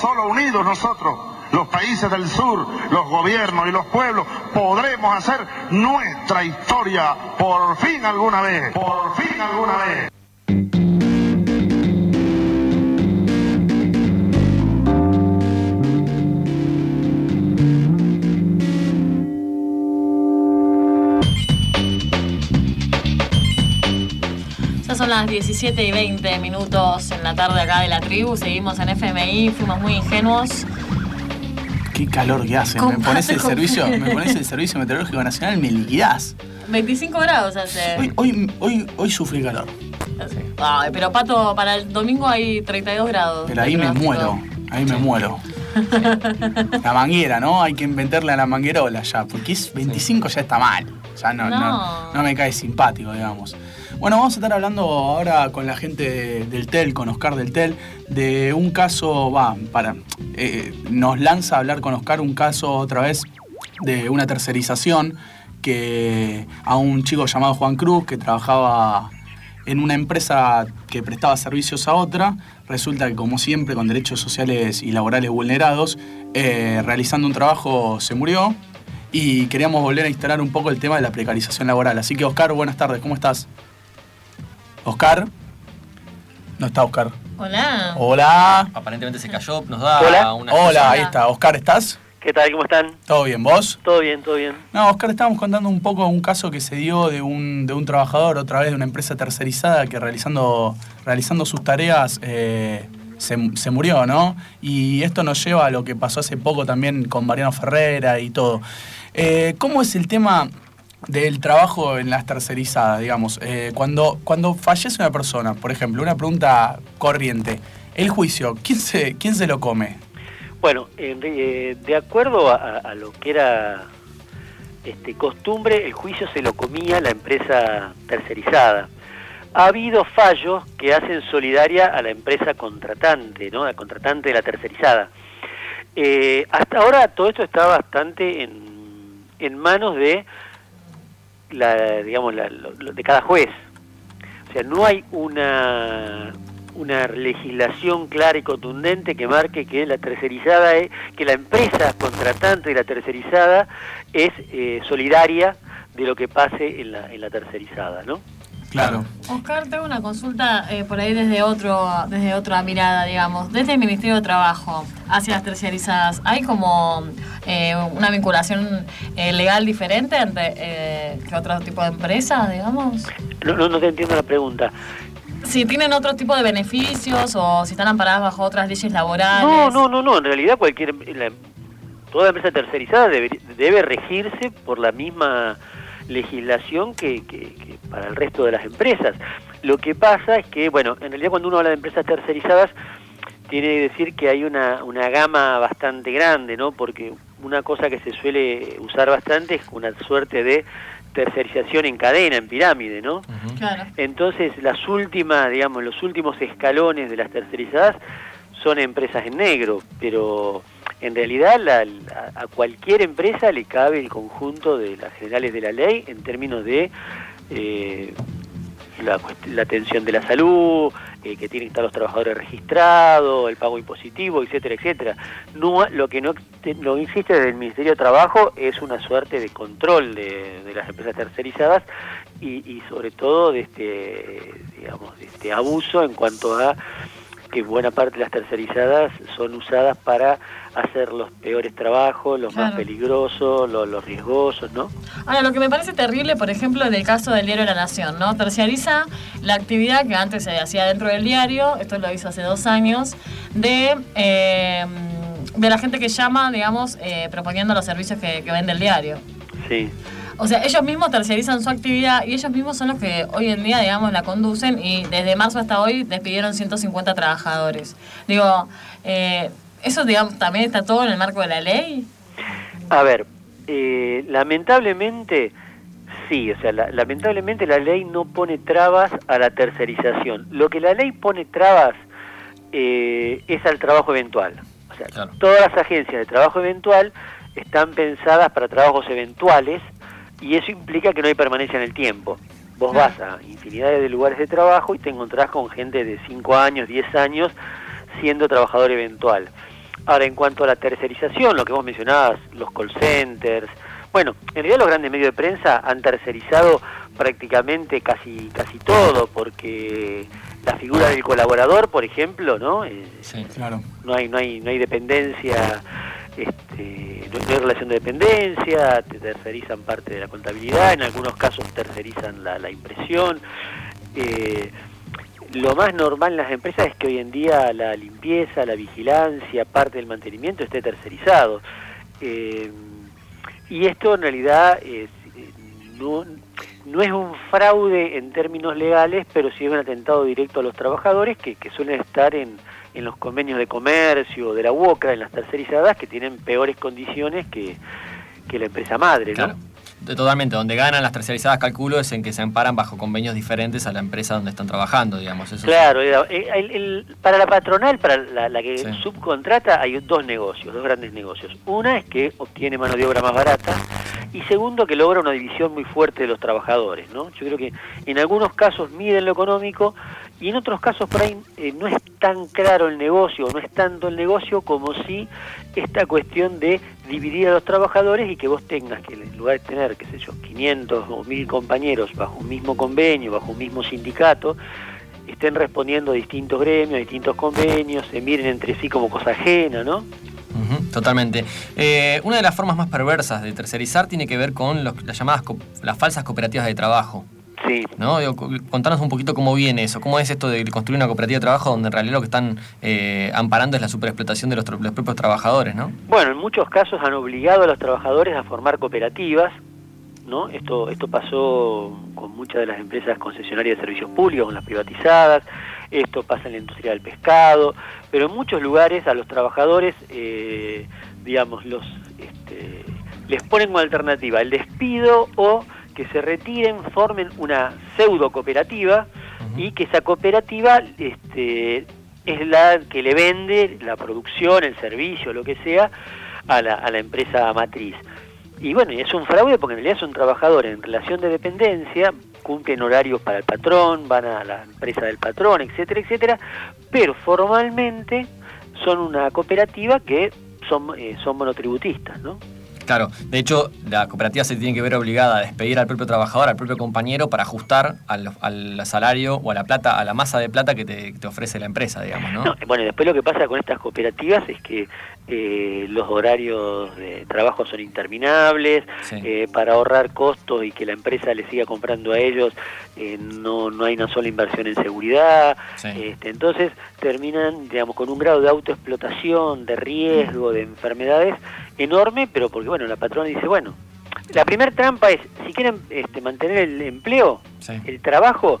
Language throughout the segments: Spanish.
Solo unidos nosotros, los países del sur, los gobiernos y los pueblos, podremos hacer nuestra historia por fin alguna vez, por fin alguna vez. Son las 17 y 20 minutos en la tarde acá de la tribu. Seguimos en FMI, fuimos muy ingenuos. Qué calor que hace. Me pones el servicio, me pones el servicio meteorológico nacional, me liquidás. 25 grados hace. Hoy, hoy, hoy, hoy sufrí calor. Ay, pero Pato, para el domingo hay 32 grados. Pero ahí me muero, ahí me muero. La manguera, ¿no? Hay que inventarle a la manguerola ya, porque es 25 ya está mal. Ya no, no. no me cae simpático, digamos. Bueno, vamos a estar hablando ahora con la gente del TEL, con Oscar del TEL, de un caso, va, para, eh, nos lanza a hablar con Oscar un caso otra vez de una tercerización que a un chico llamado Juan Cruz que trabajaba en una empresa que prestaba servicios a otra, resulta que como siempre con derechos sociales y laborales vulnerados, eh, realizando un trabajo se murió y queríamos volver a instalar un poco el tema de la precarización laboral. Así que Oscar, buenas tardes, ¿cómo estás? Oscar. No está Oscar. Hola. Hola. Aparentemente se cayó, nos da Hola. una. Hola, ahí está. Oscar, ¿estás? ¿Qué tal? ¿Cómo están? ¿Todo bien? ¿Vos? Todo bien, todo bien. No, Oscar, estábamos contando un poco un caso que se dio de un, de un trabajador, otra vez de una empresa tercerizada, que realizando, realizando sus tareas eh, se, murió, ¿no? Y esto nos lleva a lo que pasó hace poco también con Mariano Ferrera y todo. Eh, ¿Cómo es el tema del trabajo en las tercerizadas, digamos. Eh, cuando, cuando fallece una persona, por ejemplo, una pregunta corriente, el juicio, ¿quién se, quién se lo come? Bueno, eh, de acuerdo a, lo que era este, costumbre, el juicio se lo comía la empresa tercerizada. Ha habido fallos que hacen solidaria a la empresa contratante, ¿no? La contratante de la tercerizada. Eh, hasta ahora todo esto está bastante en, en manos de la, digamos, la, de cada juez. O sea, no hay una, una legislación clara y contundente que marque que la tercerizada es, que la empresa contratante de la tercerizada es eh, solidaria de lo que pase en la, en la tercerizada, ¿no? Claro. Oscar, tengo una consulta eh, por ahí desde otro, desde otra mirada, digamos. Desde el Ministerio de Trabajo hacia las terciarizadas, ¿hay como eh, una vinculación eh, legal diferente entre que otro tipo de empresas, digamos? No, no, te entiendo la pregunta si tienen otro tipo de beneficios o si están amparadas bajo otras leyes laborales. No, no, no, no. En realidad cualquier toda empresa tercerizada debe, debe regirse por la misma legislación que, para el resto de las empresas. Lo que pasa es que, bueno, en realidad cuando uno habla de empresas tercerizadas, tiene que decir que hay una, una gama bastante grande, ¿no? Porque una cosa que se suele usar bastante es una suerte de tercerización en cadena, en pirámide, ¿no? Entonces, las últimas, digamos, los últimos escalones de las tercerizadas son empresas en negro, pero en realidad a cualquier empresa le cabe el conjunto de las generales de la ley en términos de eh, la, atención de la salud, eh, que tienen que estar los trabajadores registrados, el pago impositivo, etcétera, etcétera. No, lo que no, no existe desde el Ministerio de Trabajo es una suerte de control de, las empresas tercerizadas y, y, sobre todo de este, digamos, de este abuso en cuanto a que buena parte de las tercerizadas son usadas para hacer los peores trabajos, los más peligrosos, los, riesgosos, ¿no? Ahora, lo que me parece terrible, por ejemplo, en el caso del diario La Nación, ¿no? Terciariza la actividad que antes se hacía dentro del diario, esto lo hizo hace dos años, de, eh, de la gente que llama, digamos, eh, proponiendo los servicios que, que vende el diario. Sí. O sea, ellos mismos terciarizan su actividad y ellos mismos son los que hoy en día, digamos, la conducen y desde marzo hasta hoy despidieron 150 trabajadores. Digo, eh, ¿eso, digamos, también está todo en el marco de la ley? A ver, eh, lamentablemente, sí, o sea, lamentablemente la ley no pone trabas a la tercerización. Lo que la ley pone trabas eh, es al trabajo eventual. O sea, todas las agencias de trabajo eventual están pensadas para trabajos eventuales y eso implica que no hay permanencia en el tiempo. Vos vas a infinidad de lugares de trabajo y te encontrás con gente de 5 años, 10 años siendo trabajador eventual. Ahora, en cuanto a la tercerización, lo que vos mencionabas, los call centers, bueno, en realidad los grandes medios de prensa han tercerizado prácticamente casi casi todo, porque la figura del colaborador, por ejemplo, ¿no? Eh, sí, claro. No hay no hay no hay dependencia, este, no hay relación de dependencia, te tercerizan parte de la contabilidad, en algunos casos tercerizan la, impresión. Eh, lo más normal en las empresas es que hoy en día la limpieza, la vigilancia, parte del mantenimiento esté tercerizado. Eh, y esto en realidad es, no, es un fraude en términos legales, pero sí es un atentado directo a los trabajadores que suelen estar en, en los convenios de comercio, de la UOCRA, en las tercerizadas, que tienen peores condiciones que, que la empresa madre. ¿no? totalmente, donde ganan las tercerizadas, calculo, es en que se amparan bajo convenios diferentes a la empresa donde están trabajando, digamos. Eso claro, eh, para la patronal, para la, que subcontrata, hay dos negocios, dos grandes negocios. Una es que obtiene mano de obra más barata y segundo que logra una división muy fuerte de los trabajadores, ¿no? Yo creo que en algunos casos miden lo económico y en otros casos por ahí eh, no es tan claro el negocio, no es tanto el negocio como si esta cuestión de dividir a los trabajadores y que vos tengas que en lugar de tener, qué sé yo, 500 o 1000 compañeros bajo un mismo convenio, bajo un mismo sindicato, estén respondiendo a distintos gremios, a distintos convenios, se miren entre sí como cosa ajena, ¿no? totalmente. Eh, una de las formas más perversas de tercerizar tiene que ver con las llamadas las falsas cooperativas de trabajo. Sí. ¿no? contanos un poquito cómo viene eso, cómo es esto de construir una cooperativa de trabajo donde en realidad lo que están eh, amparando es la superexplotación de los, los, propios trabajadores, ¿no? Bueno, en muchos casos han obligado a los trabajadores a formar cooperativas, ¿no? Esto, esto pasó con muchas de las empresas concesionarias de servicios públicos, con las privatizadas, esto pasa en la industria del pescado, pero en muchos lugares a los trabajadores, eh, digamos, los este, les ponen como alternativa el despido o que se retiren, formen una pseudo cooperativa y que esa cooperativa este, es la que le vende la producción, el servicio, lo que sea, a la, a la empresa matriz. Y bueno, y es un fraude porque en realidad son trabajadores en relación de dependencia, cumplen horarios para el patrón, van a la empresa del patrón, etcétera, etcétera, pero formalmente son una cooperativa que son, eh, son monotributistas, ¿no? Claro, de hecho, la cooperativa se tiene que ver obligada a despedir al propio trabajador, al propio compañero, para ajustar al, salario o a la plata, a la masa de plata que te, ofrece la empresa, digamos, ¿no? Bueno, y después lo que pasa con estas cooperativas es que eh, los horarios de trabajo son interminables, eh, para ahorrar costos y que la empresa le siga comprando a ellos, eh, no, no hay una sola inversión en seguridad, este, entonces terminan, digamos, con un grado de autoexplotación, de riesgo, de enfermedades enorme, pero porque, bueno, la patrona dice, bueno, la primera trampa es, si quieren este, mantener el empleo, el trabajo,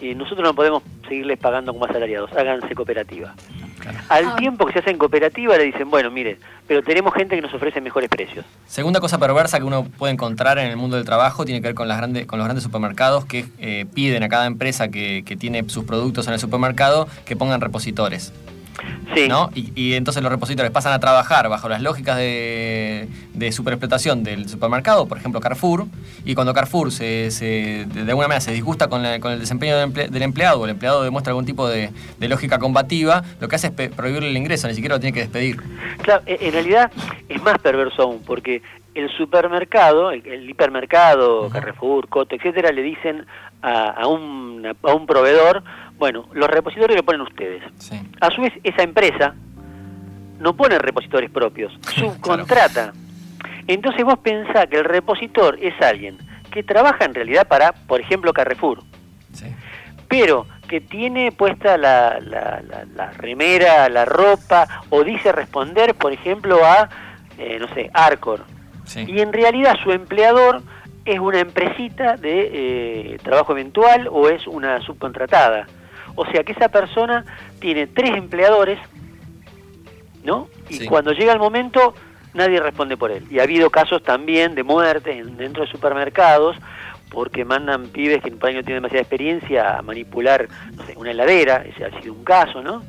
eh, nosotros no podemos seguirles pagando como asalariados, háganse cooperativa. Al ah. tiempo que se hacen cooperativa le dicen, bueno, mire, pero tenemos gente que nos ofrece mejores precios. Segunda cosa perversa que uno puede encontrar en el mundo del trabajo tiene que ver con, las grandes, con los grandes supermercados que eh, piden a cada empresa que, que tiene sus productos en el supermercado que pongan repositores. Sí. ¿no? Y, entonces los repositorios pasan a trabajar bajo las lógicas de, de superexplotación del supermercado, por ejemplo Carrefour, y cuando Carrefour se, de alguna manera se disgusta con, el desempeño del, empleado o el empleado demuestra algún tipo de, lógica combativa, lo que hace es prohibirle el ingreso, ni siquiera lo tiene que despedir. Claro, e, en realidad es más perverso aún, porque el supermercado, el, hipermercado, Carrefour, Coto, etcétera, le dicen a, un, a un proveedor, bueno, los repositorios lo ponen ustedes. A su vez, esa empresa no pone repositores propios, subcontrata. Entonces vos pensás que el repositor es alguien que trabaja en realidad para, por ejemplo, Carrefour, pero que tiene puesta la, la, remera, la ropa, o dice responder, por ejemplo, a, eh, no sé, Arcor. Y en realidad su empleador es una empresita de eh, trabajo eventual o es una subcontratada. O sea que esa persona tiene tres empleadores, ¿no? Y cuando llega el momento, nadie responde por él. Y ha habido casos también de muertes dentro de supermercados porque mandan pibes que por ahí no tienen demasiada experiencia a manipular no sé, una heladera, ese ha sido un caso, ¿no?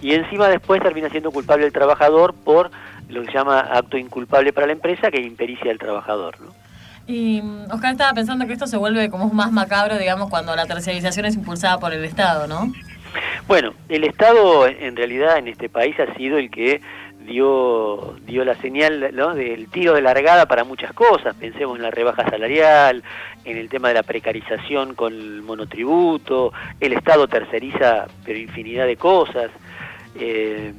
Y encima después termina siendo culpable el trabajador por lo que se llama acto inculpable para la empresa, que impericia al trabajador, ¿no? Y mm, Oscar estaba pensando que esto se vuelve como más macabro, digamos, cuando la terciarización es impulsada por el Estado, ¿no? Bueno, el Estado en realidad en este país ha sido el que dio, dio la señal ¿no? del tiro de largada para muchas cosas. Pensemos en la rebaja salarial, en el tema de la precarización con el monotributo, el Estado terceriza pero infinidad de cosas. Eh,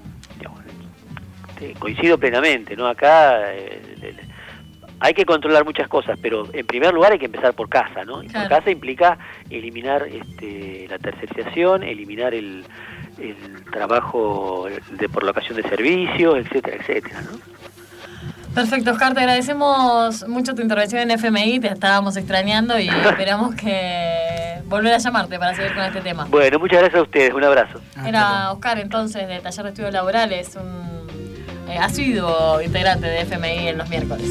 coincido plenamente, ¿no? Acá eh, hay que controlar muchas cosas, pero en primer lugar hay que empezar por casa, ¿no? Y por casa implica eliminar este, la tercerización, eliminar el, el trabajo de por locación de servicios, etcétera, etcétera, ¿no? Perfecto, Oscar, te agradecemos mucho tu intervención en FMI, te estábamos extrañando y esperamos que volver a llamarte para seguir con este tema. Bueno, muchas gracias a ustedes, un abrazo. Era Oscar entonces de Taller de Estudios Laborales, un eh, asiduo integrante de FMI en los miércoles.